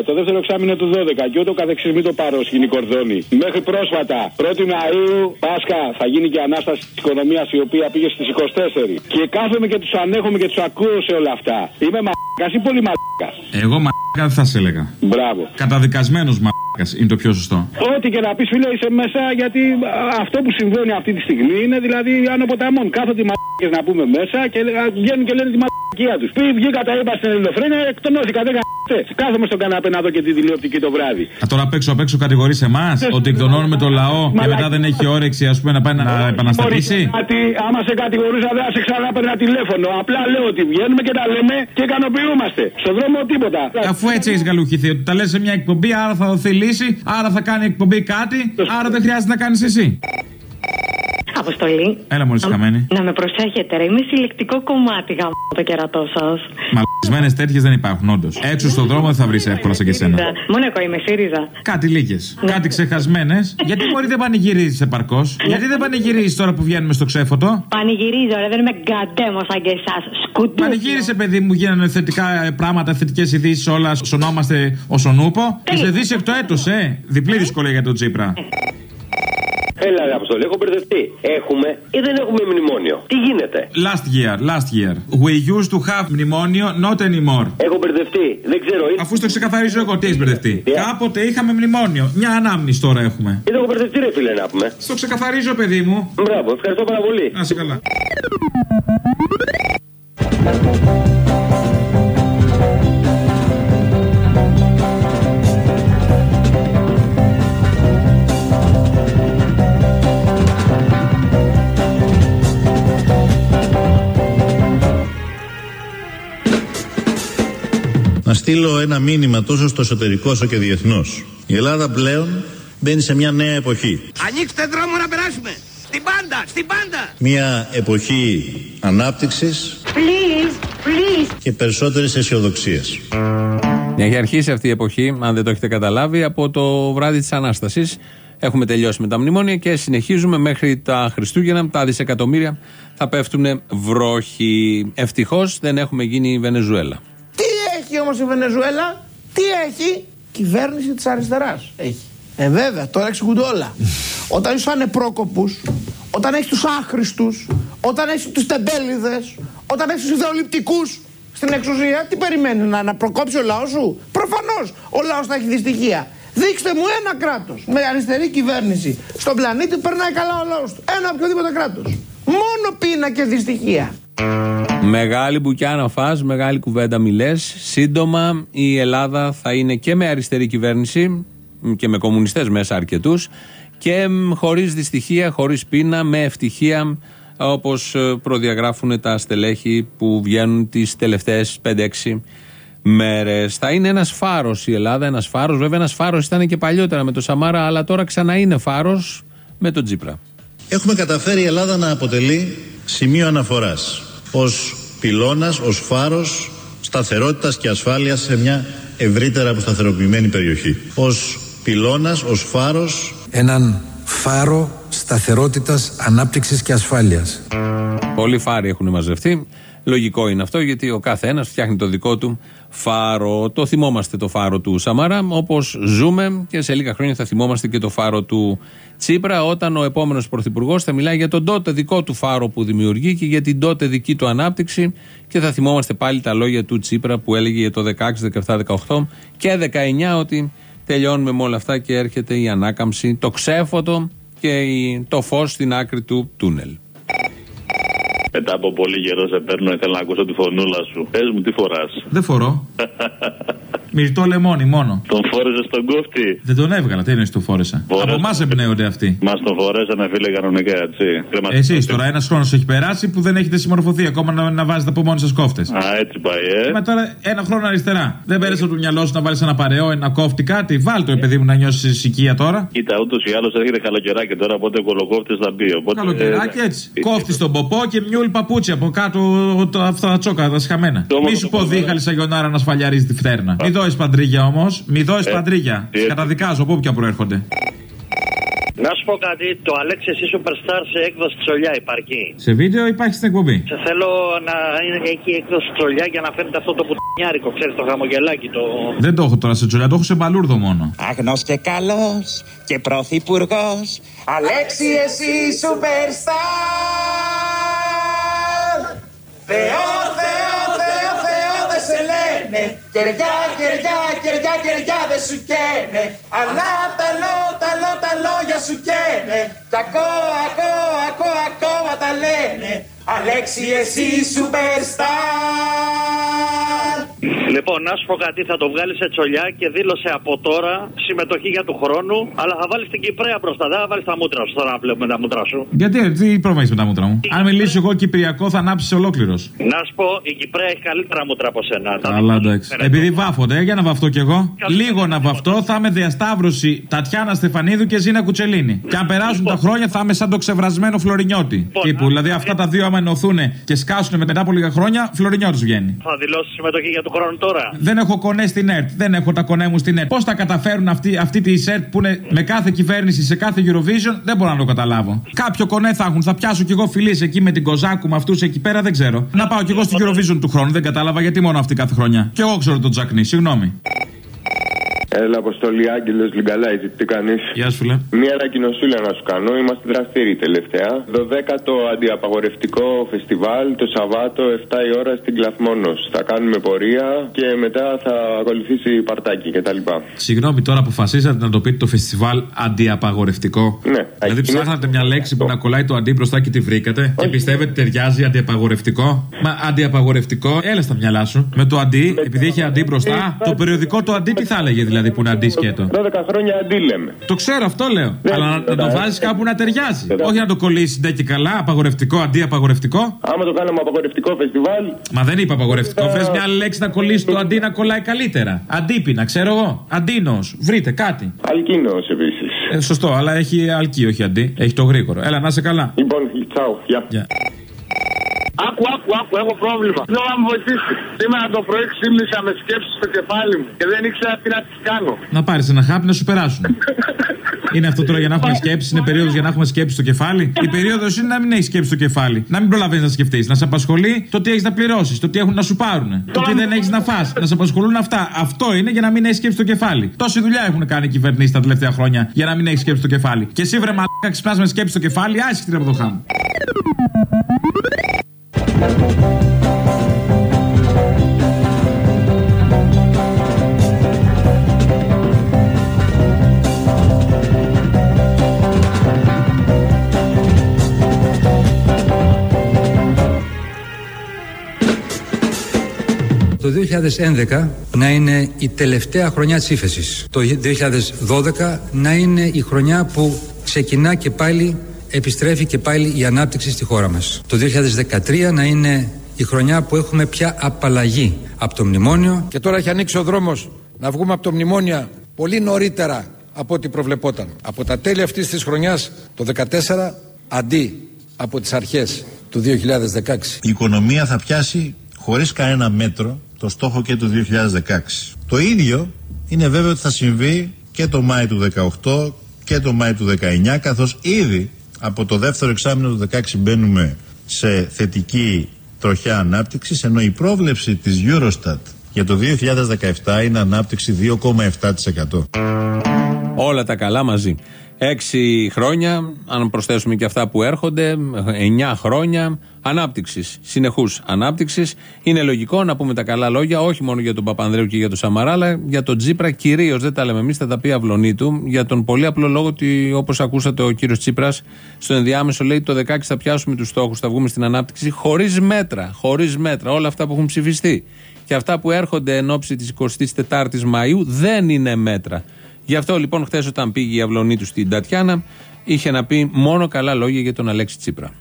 11, το δεύτερο εξάμεινο του 12 και ούτω καθεξής, μην το πάρω σκηνή κορδόνη. Μέχρι πρόσφατα, 1η Μαου, Πάσχα, θα γίνει και ανάσταση της οικονομίας η οποία πήγε στις 24. Και κάθομαι και τους ανέχομαι και τους ακούω σε όλα αυτά. Είμαι μαλάκα ή πολύ μαλάκας. Εγώ μαλάκα δεν θα σε έλεγα. Μπράβο. Καταδικασμένος μαλάκας είναι το πιο σωστό. Ό,τι και να πεις, φίλε, είσαι μέσα γιατί α, αυτό που συμβαίνει αυτή τη στιγμή είναι δηλαδή άνω ποταμών. Κάθονται οι μαλακίε να πούμε μέσα και α, βγαίνουν και λένε τη μαλακία τους. Πριν βγήκα τα είπα στην Ελληνοφρένια, εκτονώθηκα. Δεν γαμπτέ. Κάθομαι στον καναπέ να δω και τη τηλεοπτική το βράδυ. Α, τώρα απ' έξω απ' έξω κατηγορεί εμάς ότι εκδονώνουμε το λαό και μετά δεν έχει όρεξη ας πούμε, να πάει να επαναστατήσει; Ότι άμα σε κατηγορούσα δεν θα σε ξανά παίρνα τηλέφωνο. Απλά λέω ότι βγαίνουμε και τα λέμε και ικανοποιούμαστε. Στον δρόμο τίποτα. Αφού έτσι έχεις γαλουχηθεί, ότι τα λες σε μια εκπομπή, άρα θα δοθεί λύση, άρα θα κάνει εκπομπή κάτι, άρα δεν χρειάζεται να κάνεις εσύ. Αποστολή. Έλα μόλις χαμένη. Να με προσέχετε, ρε. Είμαι συλλεκτικό κομμάτι γάμο το κερατό σας. Μαλισμένε τέτοιες δεν υπάρχουν, όντως. Έξω στον δρόμο δεν θα βρεις εύκολα σαν και εσένα. Μόνο εγώ είμαι ΣΥΡΙΖΑ. Κάτι λίγες. Κάτι ξεχασμένες. Γιατί μπορεί δεν πανηγυρίζεις επαρκώς; Γιατί δεν πανηγυρίζεις τώρα που βγαίνουμε στο ξέφωτο; Πανηγυρίζω, ρε. Δεν είμαι γκαντέμο σαν και εσάς. Σκουτού. Πανηγύρισε, παιδί μου, γίνανε θετικά ε, πράγματα, θετικές ειδήσεις, όλα. Σωνόμαστε ως ο νούπο. Και σε δύσει εκ το έτος, ε. Διπλή δυσκολία για τον Τσίπρα. Έλα, ρε Αποστολή, έχω μπερδευτεί. Έχουμε ή δεν έχουμε μνημόνιο; Τι γίνεται; Last year, last year. We used to have mνημόνιο, not anymore. Έχω μπερδευτεί. Δεν ξέρω. Αφού στο ξεκαθαρίζω εγώ, τι έχεις μπερδευτεί. Κάποτε είχαμε μνημόνιο. Μια ανάμνηση τώρα έχουμε. Δεν έχω μπερδευτεί, ρε φίλε, να πούμε. Στο ξεκαθαρίζω, παιδί μου. Μπράβο, ευχαριστώ πάρα πολύ. Να σε καλά. Στείλω ένα μήνυμα τόσο στο εσωτερικό όσο και διεθνώς. Η Ελλάδα πλέον μπαίνει σε μια νέα εποχή. Ανοίξτε δρόμο να περάσουμε. Στην πάντα, στην πάντα. Μια εποχή ανάπτυξης Please, please. και περισσότερης αισιοδοξίας. Έχει αρχίσει αυτή η εποχή, αν δεν το έχετε καταλάβει, από το βράδυ της Ανάστασης. Έχουμε τελειώσει με τα μνημόνια και συνεχίζουμε μέχρι τα Χριστούγεννα. Τα δισεκατομμύρια θα πέφτουν βρόχοι. Ευτυχώς δεν έχουμε γίνει η Βενεζουέλα. Τι έχει όμως η Βενεζουέλα, τι έχει, κυβέρνηση της αριστεράς έχει. Ε βέβαια, τώρα εξηγούνται όλα. όταν είσαι ανεπρόκοπους, όταν έχεις τους άχρηστους, όταν έχεις τους τεμπέληδες, όταν έχεις τους ιδεολειπτικούς στην εξουσία, τι περιμένεις να, να προκόψει ο λαός σου; Προφανώς ο λαός θα έχει δυστυχία. Δείξτε μου ένα κράτος με αριστερή κυβέρνηση στον πλανήτη που περνάει καλά ο λαός του. Ένα οποιοδήποτε κράτος. Μόνο πείνα και δυστυχία. Μεγάλη μπουκιά να φας, μεγάλη κουβέντα μιλές. Σύντομα η Ελλάδα θα είναι και με αριστερή κυβέρνηση και με κομμουνιστές μέσα αρκετούς και μ, χωρίς δυστυχία, χωρίς πείνα, με ευτυχία όπως ε, προδιαγράφουν τα στελέχη που βγαίνουν τις τελευταίες 5-6 μέρες. Θα είναι ένας φάρος η Ελλάδα, ένας φάρος. Βέβαια ένας φάρος ήταν και παλιότερα με το Σαμάρα, αλλά τώρα ξανά είναι φάρος με τον Τζίπρα. Έχουμε καταφέρει η Ελλάδα να αποτελεί σημείο αναφοράς ως πυλώνας, ως φάρος σταθερότητας και ασφάλειας σε μια ευρύτερα αποσταθεροποιημένη περιοχή. Ως πυλώνας, ως φάρος Έναν φάρο σταθερότητας, ανάπτυξης και ασφάλειας. Πολλοί φάροι έχουν μαζευτεί. Λογικό είναι αυτό γιατί ο κάθε ένα φτιάχνει το δικό του φάρο. Το θυμόμαστε το φάρο του Σαμάρα, όπως ζούμε και σε λίγα χρόνια θα θυμόμαστε και το φάρο του Τσίπρα, όταν ο επόμενος πρωθυπουργός θα μιλάει για τον τότε δικό του φάρο που δημιουργεί και για την τότε δική του ανάπτυξη. Και θα θυμόμαστε πάλι τα λόγια του Τσίπρα που έλεγε για το 16, 17, 18 και 19 ότι τελειώνουμε με όλα αυτά και έρχεται η ανάκαμψη, το ξέφωτο και η- το φως στην άκρη του τούνελ. Μετά από πολύ καιρό σε παίρνω, ήθελα να ακούσω τη φωνούλα σου. Πες μου, τι φοράς; Δεν φορώ. Μυρτό λεμόνι μόνο. Τον φόρεσε στον κόφτη. Δεν τον έβγαλα, τι είναι το φόρεσα. Φόρεσα. Από εμάς εμπνέονται αυτοί. Μας τον φορέσανε, φίλε, κανονικά έτσι. Εσείς τώρα, ένας χρόνος έχει περάσει που δεν έχετε συμμορφωθεί ακόμα να, να βάζετε από μόνοι σας κόφτες. Α, έτσι πάει, ε. Μα τώρα ένα χρόνο αριστερά. Δεν πέρασε από το μυαλό σου να βάλεις ένα παρεό, ένα κόφτη κάτι; Βάλ το, παιδί μου, να νιώσεις οικία τώρα. Κοίτα, ούτως ή άλλως έρχεται καλοκαιράκι τώρα, οπότε ο κολοκόφτη θα μπει. Οπότε, Καλοκαιράκι ε, έτσι. Κόφτη στον ποπό και μιούλ παπούτσι από κάτω το, αυτά τα τσόκα, τα σχαμένα. Το Μη όμορφο σου το πω κομμάτι. δίχαλη σαγιονάρα να σφαλιαρίζει τη φτέρνα. Μη δώσεις παντρίγια όμως. Μη δώσεις Ε, παντρίγια. τι Σε καταδικάζω από όποια προέρχονται. Να σου πω κάτι, το Αλέξη εσύ Superstar σε έκδοση τσολιά υπάρχει. Σε βίντεο υπάρχει στην εκπομπή. Σε θέλω να είναι εκεί έκδοση τσολιά για να φαίνεται αυτό το πουτνιάρικο, ξέρεις το χαμογελάκι. Το... Δεν το έχω τώρα σε τζολιά, το έχω σε μπαλούρδο μόνο. Αγνός και καλός και πρωθυπουργός Αλέξη εσύ σούπερστάρ Θεό, Θεό, Θεό, Θεό δεν σε λένε. Κεριά, κεριά, κεριά, κεριά δεν σου καίνε. Αλλά τα λό, τα λό, τα λόγια σου καίνε. Κι ακόμα, ακόμα, ακόμα, ακόμα τα λένε. Αλέξη εσύ σούπερστάρ Λοιπόν, να σου πω κάτι, θα το βγάλεις σε τσολιά και δήλωσε από τώρα συμμετοχή για του χρόνου. Αλλά θα βάλεις την Κυπρέα μπροστά, δεν θα βάλεις τα μούτρα σου. Τώρα να βλέπουμε τα μούτρα σου. Γιατί, τι πρόβλημα έχεις με τα μούτρα μου; Αν μιλήσω εγώ Κυπριακό, θα ανάψεις ολόκληρος. Να σου πω, η Κυπρέα έχει καλύτερα μούτρα από σένα. Τα Καλά, εντάξει. Επειδή βάφονται, ε, για να βαφτώ κι εγώ. Λίγο να βαφτώ, θα είμαι διασταύρωση Τατιάνα Στεφανίδου και Ζήνα Κουτσελίνη. Και αν περάσουν τα χρόνια, θα είμαι σαν το ξεβρασμένο Φλωρινιώτη. Τύπου, δηλαδή αυτά τα δύο, άμα ενωθούν και σκάσουν μετά από λίγα χρόνια, Φλωρινιώτης βγαίνει. Θα δηλώσει συμμετοχή για του χρόνου τώρα. Δεν έχω κονέ στην ΕΡΤ. Δεν έχω τα κονέ μου στην ΕΡΤ. Πώς τα καταφέρουν αυτή, αυτή της ΕΡΤ που είναι με κάθε κυβέρνηση σε κάθε Eurovision, δεν μπορώ να το καταλάβω. Κάποιο κονέ θα έχουν. Θα πιάσω κι εγώ φιλίες εκεί με την Κοζάκου, με αυτούς εκεί πέρα, δεν ξέρω. Να πάω κι εγώ στην Eurovision του χρόνου. Δεν κατάλαβα γιατί μόνο αυτή κάθε χρονιά. Κι εγώ ξέρω τον Τζακνί, συγγνώμη. Έλα, Αποστολή Άγγελος Λιγκαλάιζη, τι κάνεις; Γεια σου, φίλε. Μία ανακοινωσούλα να σου κάνω. Είμαστε δραστήριοι τελευταία. 12ο αντιαπαγορευτικό φεστιβάλ το Σαββάτο 7 η ώρα στην Κλαθμόνος. Θα κάνουμε πορεία και μετά θα ακολουθήσει παρτάκι κτλ. Συγγνώμη, τώρα αποφασίσατε να το πείτε το φεστιβάλ αντιαπαγορευτικό. Ναι. Δηλαδή ψάχνατε μια λέξη που να κολλάει το αντί μπροστά και τη βρήκατε. Και πιστεύετε ταιριάζει αντιαπαγορευτικό; Μα αντιαπαγορευτικό, έλα στα μυαλά σου. Με το αντί, επειδή έχει αντί μπροστά, το περιοδικό το αντί τι θα έλεγε δηλαδή; Που είναι αντί σκέτο. 12 χρόνια αντί λέμε. Το ξέρω, αυτό λέω. Ναι, Αλλά να, να το ναι. βάζεις κάπου να ταιριάζει. Ναι. Όχι να το κολλήσεις ντε και καλά, απαγορευτικό, αντί απαγορευτικό. Άμα το κάναμε απαγορευτικό φεστιβάλ, Μα δεν είπα απαγορευτικό. Βρε μια άλλη λέξη να κολλήσεις το αντί να κολλάει καλύτερα. Αντίπεινα, ξέρω εγώ. Αντίνος. Βρείτε κάτι. αλκίνος επίσης. Ε, σωστό, αλλά έχει αλκή, όχι αντί. Έχει το γρήγορο. Έλα, να είσαι καλά. Λοιπόν, τσάου, γεια. Γεια. Άκου, άκου, άκου, έχω πρόβλημα. Θέλω να με βοηθήσει. Σήμερα το πρωί ξύπνησα με σκέψει στο κεφάλι μου και δεν ήξερα τι να τι κάνω. Να πάρεις ένα χάπι να σου περάσουν. είναι αυτό τώρα για να έχουμε σκέψει, είναι περίοδος για να έχουμε σκέψει στο κεφάλι. Η περίοδος είναι να μην έχεις σκέψει στο κεφάλι. Να μην προλαβαίνεις να σκεφτείς. Να σε απασχολεί το τι έχεις να πληρώσεις, το τι έχουν να σου πάρουν. Το τι δεν έχεις να φας Να σε απασχολούν αυτά. Αυτό είναι για να μην έχεις σκέψει στο κεφάλι. Τόση δουλειά έχουν κάνει οι κυβερνήσεις τα τελευταία χρόνια για να μην έχεις σκέψει στο κεφάλι. Και εσύ βρε μαλάκα ξυπνάς με σκέψει στο κεφάλι, άσχητη από το χάμ. Το 2011 να είναι η τελευταία χρονιά της ύφεσης. Το 2012 να είναι η χρονιά που ξεκινά και πάλι, επιστρέφει και πάλι η ανάπτυξη στη χώρα μας. Το 2013 να είναι η χρονιά που έχουμε πια απαλλαγή από το μνημόνιο. Και τώρα έχει ανοίξει ο δρόμος να βγούμε από το μνημόνια πολύ νωρίτερα από ό,τι προβλεπόταν. Από τα τέλη αυτής της χρονιάς, το 2014, αντί από τις αρχές του 2016. Η οικονομία θα πιάσει χωρίς κανένα μέτρο το στόχο και του 2016. Το ίδιο είναι βέβαιο ότι θα συμβεί και το Μάη του 2018 και το Μάη του 2019 καθώς ήδη από το δεύτερο εξάμεινο του 2016 μπαίνουμε σε θετική τροχιά ανάπτυξης ενώ η πρόβλεψη της Eurostat για το 2017 είναι ανάπτυξη 2,7%. Όλα τα καλά μαζί. Έξι χρόνια, αν προσθέσουμε και αυτά που έρχονται, εννιά χρόνια ανάπτυξης, συνεχούς ανάπτυξης. Είναι λογικό να πούμε τα καλά λόγια, όχι μόνο για τον Παπανδρέου και για τον Σαμαρά, αλλά για τον Τσίπρα κυρίως. Δεν τα λέμε εμείς, θα τα πει αυλονή του. Για τον πολύ απλό λόγο ότι, όπως ακούσατε, ο κύριος Τσίπρας στο ενδιάμεσο λέει το 16 θα πιάσουμε τους στόχους, θα βγούμε στην ανάπτυξη χωρίς μέτρα. Χωρίς μέτρα. Όλα αυτά που έχουν ψηφιστεί. Και αυτά που έρχονται εν ώψη της 24η Μαου δεν είναι μέτρα. Γι' αυτό λοιπόν χθες όταν πήγε η αυλωνή του στην Τατιάνα, είχε να πει μόνο καλά λόγια για τον Αλέξη Τσίπρα.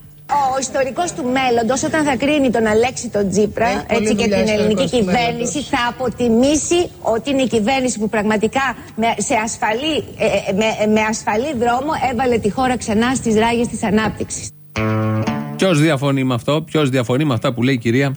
Ο ιστορικός του μέλλοντος, όταν θα κρίνει τον Αλέξη τον Τσίπρα έτσι και την ελληνική κυβέρνηση, θα αποτιμήσει ότι είναι η κυβέρνηση που πραγματικά με, σε ασφαλή, ε, ε, με, με ασφαλή δρόμο έβαλε τη χώρα ξανά στις ράγες της ανάπτυξης. Ποιος διαφωνεί με αυτό, ποιος διαφωνεί με αυτά που λέει η κυρία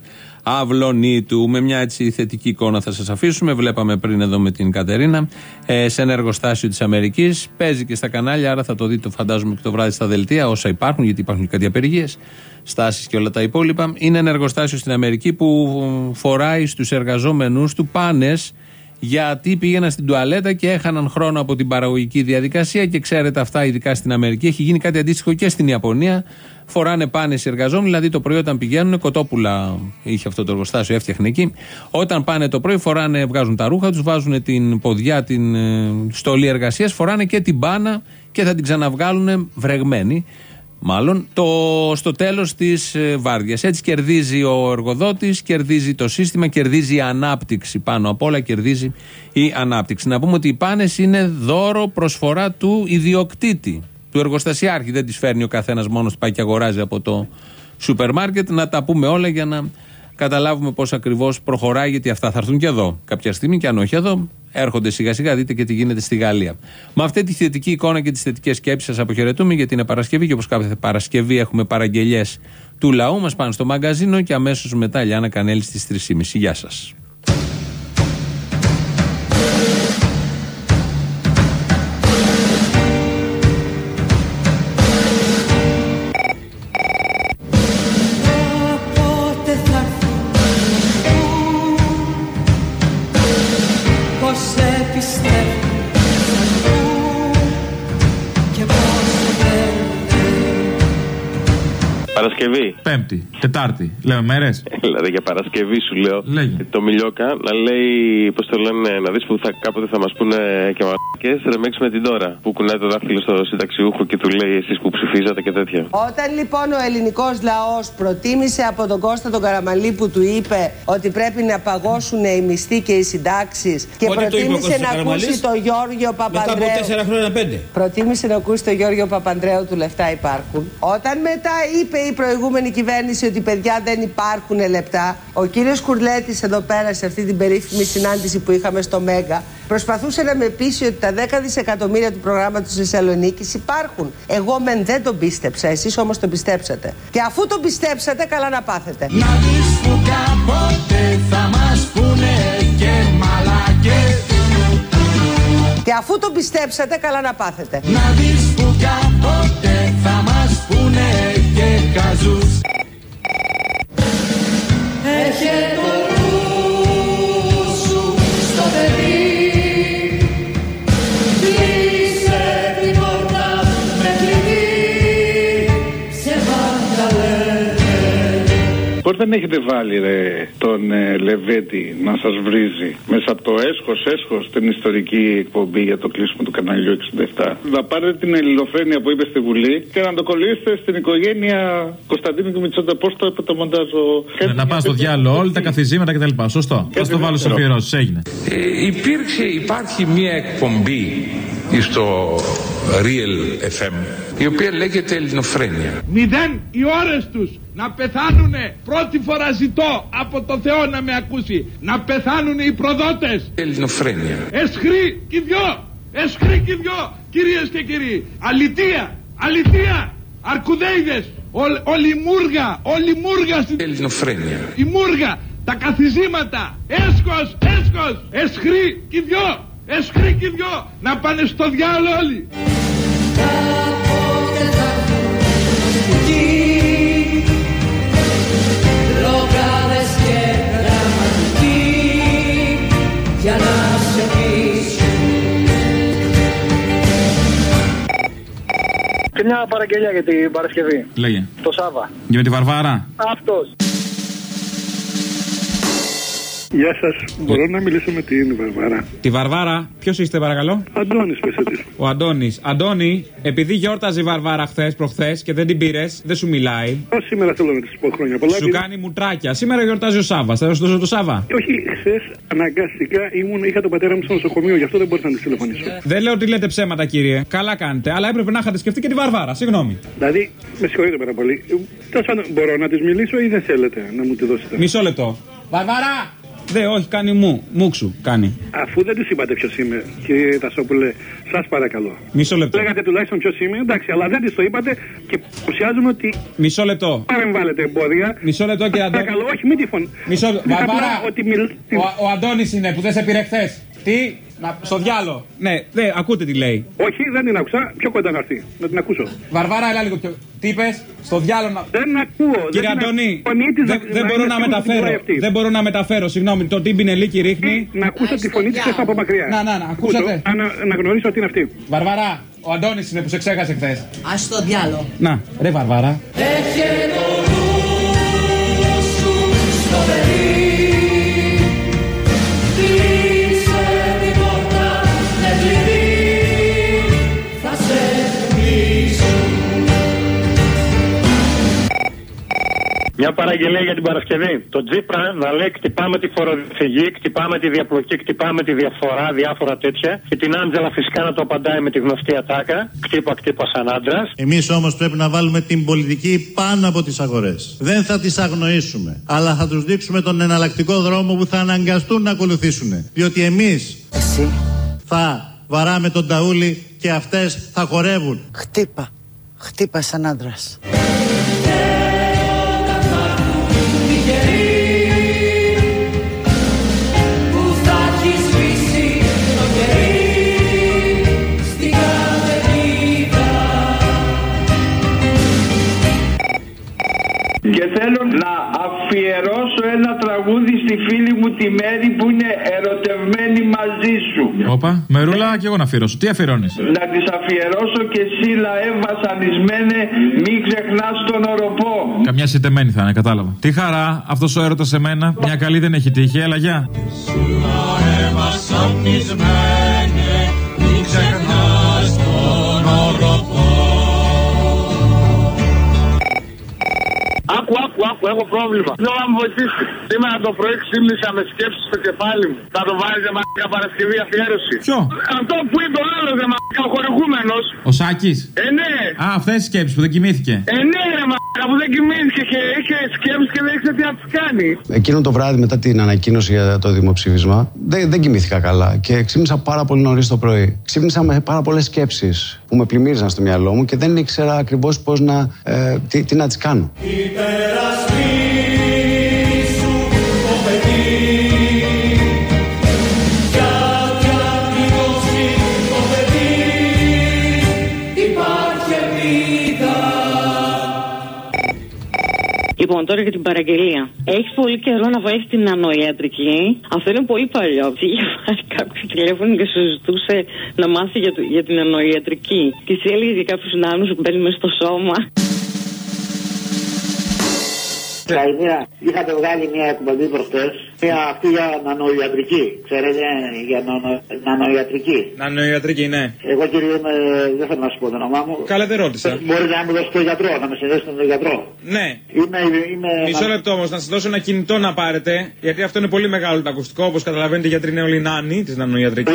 Αυλονίτου. Με μια έτσι θετική εικόνα θα σας αφήσουμε. Βλέπαμε πριν εδώ με την Κατερίνα ε, σε ένα εργοστάσιο της Αμερικής. Παίζει και στα κανάλια, άρα θα το δείτε, φαντάζομαι και το βράδυ στα δελτία, όσα υπάρχουν, γιατί υπάρχουν και κάτι απεργίες, στάσεις και όλα τα υπόλοιπα. Είναι ένα εργοστάσιο στην Αμερική που φοράει στους εργαζόμενους του πάνες γιατί πήγαιναν στην τουαλέτα και έχαναν χρόνο από την παραγωγική διαδικασία και ξέρετε αυτά ειδικά στην Αμερική. Έχει γίνει κάτι αντίστοιχο και στην Ιαπωνία. Φοράνε πάνες οι εργαζόμενοι, δηλαδή το πρωί όταν πηγαίνουν, κοτόπουλα είχε αυτό το εργοστάσιο, έφτιαχνε εκεί. Όταν πάνε το πρωί, φοράνε, βγάζουν τα ρούχα τους, βάζουν την ποδιά, την ε, στολή εργασίας, φοράνε και την μπάνα και θα την ξαναβγάλουν βρεγμένη. Μάλλον το, στο τέλος της ε, βάρδιας. Έτσι κερδίζει ο εργοδότης, κερδίζει το σύστημα, κερδίζει η ανάπτυξη. Πάνω απ' όλα κερδίζει η ανάπτυξη. Να πούμε ότι οι πάνες είναι δώρο προσφορά του ιδιοκτήτη του εργοστασιάρχη. Δεν τις φέρνει ο καθένας μόνος πάει και αγοράζει από το σούπερ μάρκετ. Να τα πούμε όλα για να καταλάβουμε πώς ακριβώς προχωράει, γιατί αυτά θα έρθουν και εδώ κάποια στιγμή. Και αν όχι εδώ, έρχονται σιγά σιγά. Δείτε και τι γίνεται στη Γαλλία. Με αυτή τη θετική εικόνα και τις θετικές σκέψεις σας αποχαιρετούμε, γιατί είναι Παρασκευή και όπως κάθε Παρασκευή έχουμε παραγγελίε του λαού. Μας πάνε στο μαγκαζίνο και αμέσως μετά η Λιάννα Κανέλη στις 3.30. Γεια σας. Παρασκευή. Πέμπτη. Τετάρτη. Λέμε μέρες. δηλαδή για Παρασκευή σου λέω. Λέγε. Το Μιλιόκα να λέει, πώς το λένε, να δεις που θα, κάποτε θα μας πούνε και μαλακές, ρεμέξ την τώρα. Που κουνάει το δάχτυλο στο συνταξιούχο και του λέει εσείς που ψηφίζατε και τέτοια. Όταν λοιπόν ο ελληνικός λαός προτίμησε από τον Κώστα τον Καραμαλή που του είπε ότι πρέπει να παγώσουν οι μισθοί και οι συντάξεις και Πότε το είπε ο προτίμησε Κώστας να Καραμαλής; ακούσει τον Γιώργιο Μετά από Παπανδρέου. τέσσερα χρόνια πέντε. Προτίμησε να ακούσει τον Γιώργιο Παπανδρέου του λεφτά υπάρχουν. Όταν μετά είπε η προηγούμενη κυβέρνηση ότι παιδιά δεν υπάρχουν λεπτά, ο κύριος Κουρλέτης εδώ πέρα σε αυτή την περίφημη συνάντηση που είχαμε στο Μέγα προσπαθούσε να με πείσει ότι τα 10 δισεκατομμύρια του προγράμματος της Θεσσαλονίκης υπάρχουν. Εγώ μεν δεν τον πίστεψα, εσείς όμως τον πιστέψατε. Και αφού τον πιστέψατε, καλά να πάθετε. Να δεις που κάποτε θα μας πούνε και μαλακές Και αφού τον πιστέψατε, καλά να πάθετε. Να δεις που κάποτε θα μας πούνε και δεν έχετε βάλει ρε, τον ε, Λεβέντη να σας βρίζει μέσα από το έσχος έσχος την ιστορική εκπομπή για το κλείσιμο του καναλιού 67. Να πάρετε την ελληνοφρένεια που είπε στη Βουλή και να το κολλήσετε στην οικογένεια Κωνσταντίνου και Μητσόντα. Πώς το είπε το μοντάζο. Ε, Να πας στο διάλογο, όλα τα καθιζήματα κτλ. Σωστό. Θα το βάλω σε αφιερώσεις. Έγινε. Ε, υπήρξε, υπάρχει μια εκπομπή στο Real FM η οποία λέγεται Ελληνοφρένεια. Μηδέν οι ώρες τους να πεθάνουνε. Πρώτη φορά ζητώ από το Θεό να με ακούσει. Να πεθάνουνε οι προδότες. Ελληνοφρένεια. Εσχρή κι δυο. Εσχρή κι δυο Κυρίες και κύριοι. Αλητία Αλητία. Αρκουδέιδες. Ολ- Όλη η μούργα Όλη η μούργα στην Ελληνοφρένεια. Η μούργα Τα καθιζήματα. Έσχος Έσχος. Εσχρή κι δυο. Εσχρή κι δυο. Να πάνε στο διάλογο όλοι μια παραγγελία για την Παρασκευή. Λέγε. Το Σάβα. Και με τη Βαρβάρα. Αυτός. Γεια σας. Μπορώ να μιλήσω με την Βαρβάρα. Τη Βαρβάρα, ποιος είστε παρακαλώ; Αντώνης, πέσε τη. Ο Αντώνης. Αντώνη, επειδή γιόρταζε η Βαρβάρα χθες προχθές και δεν την πήρες, δεν σου μιλάει. Ω σήμερα θέλω να της πω χρόνια πολλά. Σου επειδή- κάνει μουτράκια. Σήμερα γιορτάζει ο Σάβα. Θα σου δώσω το Σάβα. Όχι, χθες αναγκαστικά ήμουν, είχα τον πατέρα μου στο νοσοκομείο, γι' αυτό δεν μπορούσα να της τηλεφωνήσω. Δεν λέω ότι λέτε ψέματα, κύριε. Καλά κάνετε. Αλλά έπρεπε να είχατε σκεφτεί και τη Βαρβάρα. Συγγνώμη. Δηλαδή, με συγχωρείτε πάρα πολύ. Τέλος πάντων, μπορώ να της μιλήσω ή δεν θέλετε να μου τη δώσετε; Μισό λεπτό. Βαρβάρα! Δε, όχι, κάνει μου. Μουξου, κάνει. Αφού δεν της είπατε ποιος είμαι, κύριε Τασόπουλε, σας παρακαλώ. Μισό λεπτό. Λέγατε τουλάχιστον ποιος είμαι, εντάξει, αλλά δεν της το είπατε και παρουσιάζουμε ότι Μισό λεπτό. παρεμβάλλετε εμπόδια. Μισό λεπτό, κύριε Αντώνη. Παρακαλώ, όχι, μην τυφων. Μισό λεπτό. Απλά Βαρβάρα! Ότι μιλ... Ο, ο Αντώνης είναι που δεν σε πήρε χθες. Τι, να, στο διάλο. Ναι, δε, ακούτε τι λέει. Όχι, δεν την άκουσα. Πιο κοντά να έρθει. Να την ακούσω. Βαρβάρα, έλα λίγο πιο. Τι είπες, στο διάλο να. Δεν ακούω. Κύριε δεν την Αντώνη, ακ- φωνή της δεν, να- δεν να μπορώ είναι να σίγουρη ότι την μεταφέρω. πουλάει αυτή. Δεν μπορώ να μεταφέρω, συγγνώμη. Το τι μπινελίκι ρίχνει. Να ακούσω τη φωνή της από μακριά. Να, να, να, ακούσατε. Να, να γνωρίσω ότι είναι αυτή. Βαρβαρά, ο Αντώνης είναι που σε ξέχασε χθες. Α το διάλο. Να, ρε Βαρβάρα. Μια παραγγελία για την Παρασκευή. Το Τζίπρα να λέει κτυπάμε τη φοροδιαφυγή, κτυπάμε τη διαπλοκή, κτυπάμε τη διαφορά, διάφορα τέτοια. Και την Άντζελα φυσικά να το απαντάει με τη γνωστή ατάκα. Κτύπα, κτύπα σαν άντρας. Εμείς όμως πρέπει να βάλουμε την πολιτική πάνω από τις αγορές. Δεν θα τις αγνοήσουμε. Αλλά θα τους δείξουμε τον εναλλακτικό δρόμο που θα αναγκαστούν να ακολουθήσουν. Διότι εμείς θα βαράμε τον ταούλι και αυτές θα χορεύουν. Χτύπα. Χτύπα σαν άντρας. Μερούλα και εγώ να αφιερώσω. Τι αφιερώνεις; Να τη αφιερώσω και εσύ λαέ βασανισμένε μη ξεχνάς τον οροπό. Καμιά σιτεμένη θα είναι, κατάλαβα. Τι χαρά, αυτός ο έρωτα σε μένα. Μια καλή δεν έχει τύχη, έλα γεια. Άκου, άκου, άκου, έχω πρόβλημα. Θέλω να μου βοηθήσει. Σήμερα το πρωί ξύπνησα με σκέψει στο κεφάλι μου. Θα το βάλει για μαλάκα Παρασκευή αφιέρωση. Ποιο; Αυτό που είπε ο άλλος, δε μαλάκα, ο χορηγούμενος. Ο Σάκης. Ε, ναι. Α, αυτές τι σκέψεις που δεν κοιμήθηκε. Ε, ναι, ρε μαλάκα, που δεν κοιμήθηκες και είχε σκέψεις και δεν ήξερε τι να τι κάνει. Εκείνο το βράδυ μετά την ανακοίνωση για το δημοψήφισμα δεν, δεν κοιμήθηκα καλά και ξύπνησα πάρα πολύ νωρίς το πρωί. Ξύπνησα με πάρα πολλές σκέψεις που με πλημμύριζαν στο μυαλό μου και δεν ήξερα ακριβώς πώς να. Ε, τι, τι να τι κάνω. Λοιπόν, τώρα για την παραγγελία. Έχεις πολύ καιρό να βάλει την ανοϊατρική. Αυτό είναι πολύ παλιό. Είχε πάρει κάποιο τηλέφωνο και σου ζητούσε να μάθει για, το- για την ανοϊατρική. Και εσύ έλεγες για κάποιους νάνους που μπαίνουν μέσα στο σώμα. Καλημέρα. Είχατε βγάλει μια εκπομπή προχτές. Μια αυτή για νανοϊατρική. Ξέρετε, για νανο- νανοϊατρική. Νανοϊατρική, ναι. Εγώ κύριε είμαι, δεν θέλω να σου πω το όνομά μου. Καλά, δεν ρώτησα. Μπορείτε να μου δώσετε το γιατρό, να με συνδέσετε με τον γιατρό. Ναι. Είμαι, είμαι... Μισό λεπτό όμως, να σας δώσω ένα κινητό να πάρετε. Γιατί αυτό είναι πολύ μεγάλο το ακουστικό. Όπως καταλαβαίνετε, οι γιατροί είναι όλοι νάνοι της νανοϊατρικής.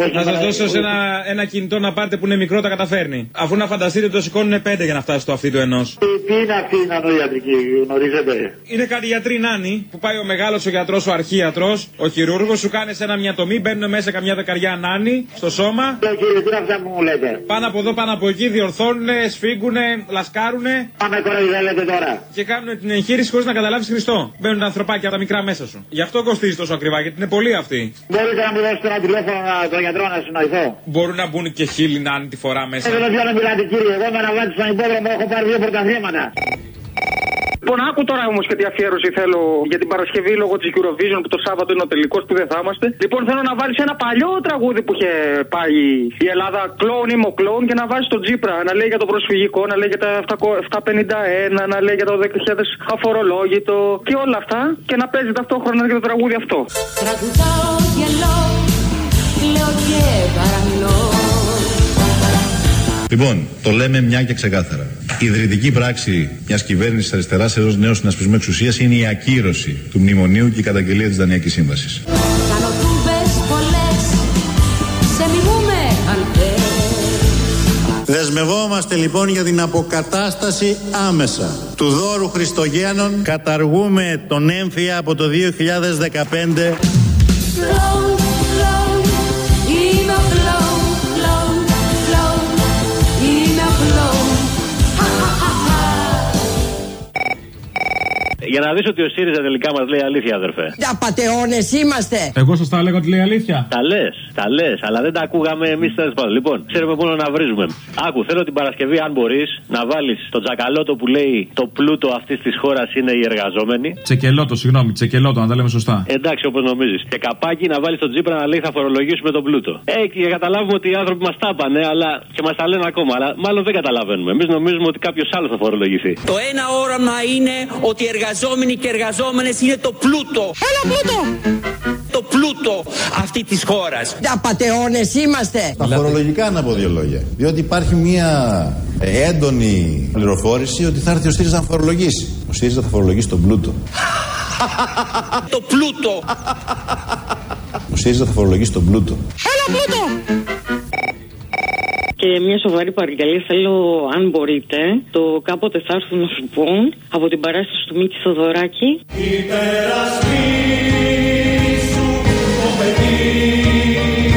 όχι, Να σας μα- δώσω σε ένα, ένα κινητό να πάρετε που είναι μικρό, τα καταφέρνει. Αφού να φανταστείτε το σηκώνουν πέντε για να φτάσει στο αυτί του ενός. Τι, τι είναι αυτή η νανοϊατρική, γνωρίζετε; Είναι κάτι γιατροί νάνοι που πάει ο μεγάλος ο γιατρός, ο αρχίατρο, ο χειρούργος, σου κάνει σε ένα μια τομή, μπαίνουν μέσα καμιά δεκαριά νάνοι στο σώμα. Λέω κύριε, τι είναι αυτά που μου λέτε; Πάνω από εδώ, πάνω από εκεί, διορθώνουν, σφίγγουν, λασκάρουν. Πάμε κοροϊδεύετε τώρα. Και κάνουν την εγχείρηση χωρίς να καταλάβεις Χριστό. Μπαίνουν τα ανθρωπάκια από τα μικρά μέσα σου. Γι' αυτό κοστίζει τόσο ακριβά, γιατί είναι πολύ αυτή. Μπορείτε να μου δώσετε ένα τηλέφωνο να- τον γιατρό να συνοηθώ; Μπορούν να μπουν και χίλιοι νάνοι τη φορά μέσα. Δεν θέλω πια να μιλάτε κύριε, εγώ με αναβάτη στον υπόδρομο έχω πάρει δύο πρωταθλήματα. Λοιπόν, άκου τώρα όμως και τι αφιέρωση θέλω για την Παρασκευή λόγω της Eurovision που το Σάββατο είναι ο τελικός που δεν θα είμαστε. Λοιπόν, θέλω να βάλεις ένα παλιό τραγούδι που είχε πάει η Ελλάδα, κλόουν είμαι ο κλόουν, και να βάζεις τον Τζίπρα να λέει για το προσφυγικό, να λέει για τα 751, να λέει για το 10.000 αφορολόγητο και όλα αυτά και να παίζει ταυτόχρονα και το τραγούδι αυτό. Τραγουδάω γελώ, λέω και παραμιλώ Λοιπόν, το λέμε μια και ξεκάθαρα. Η ιδρυτική πράξη μιας κυβέρνησης αριστεράς ενός νέου συνασπισμού εξουσίας είναι η ακύρωση του μνημονίου και η καταγγελία της Δανειακή Σύμβασης. Κάνω τούμπες πολλές, σε μιμούμε αν θες Δεσμευόμαστε λοιπόν για την αποκατάσταση άμεσα του δώρου Χριστογέννων. Καταργούμε τον έμφυα από το 2015. Για να δεις ότι ο ΣΥΡΙΖΑ τελικά μας λέει αλήθεια, αδερφέ. Απατεώνε είμαστε. Εγώ σας τα έλεγα ότι λέει αλήθεια. Τα λες, τα λες, αλλά δεν τα ακούγαμε εμείς τέλο πάντων. Λοιπόν, ξέρουμε μόνο να βρίζουμε. Άκου, θέλω την Παρασκευή, αν μπορείς, να βάλεις το τζακαλώτο που λέει το πλούτο αυτής της χώρας είναι οι εργαζόμενοι. Τσεκελώτο, συγγνώμη, τσεκελώτο, να τα λέμε σωστά. Εντάξει, όπως νομίζεις. Και καπάκι να βάλεις τον Τζίπρα να λέει θα φορολογήσουμε τον πλούτο. Ε, και καταλάβουμε ότι οι άνθρωποι μας τα πάνε, αλλά και μας τα λένε ακόμα. Αλλά μάλλον δεν καταλαβαίνουμε. Εμείς νομίζουμε ότι κάποιος άλλος θα φορολογηθεί. Το ένα όραμα είναι ότι οι εργαζόμενοι και εργαζόμενες είναι το πλούτο. Έλα πλούτο! Το πλούτο αυτή της χώρας. Απατεώνες είμαστε. Τα φορολογικά να πω δύο λόγια. Διότι υπάρχει μια ε, έντονη πληροφόρηση ότι θα έρθει ο ΣΥΡΙΖΑ να φορολογήσει. Ο ΣΥΡΙΖΑ θα φορολογήσει τον πλούτο. Το πλούτο. Ο ΣΥΡΙΖΑ θα φορολογήσει τον πλούτο. Έλα πλούτο! και μια σοβαρή παραγγελία. Θέλω, αν μπορείτε, το κάποτε θα έρθουν να σου πω από την παράσταση του Μίκη Θοδωράκη. Η.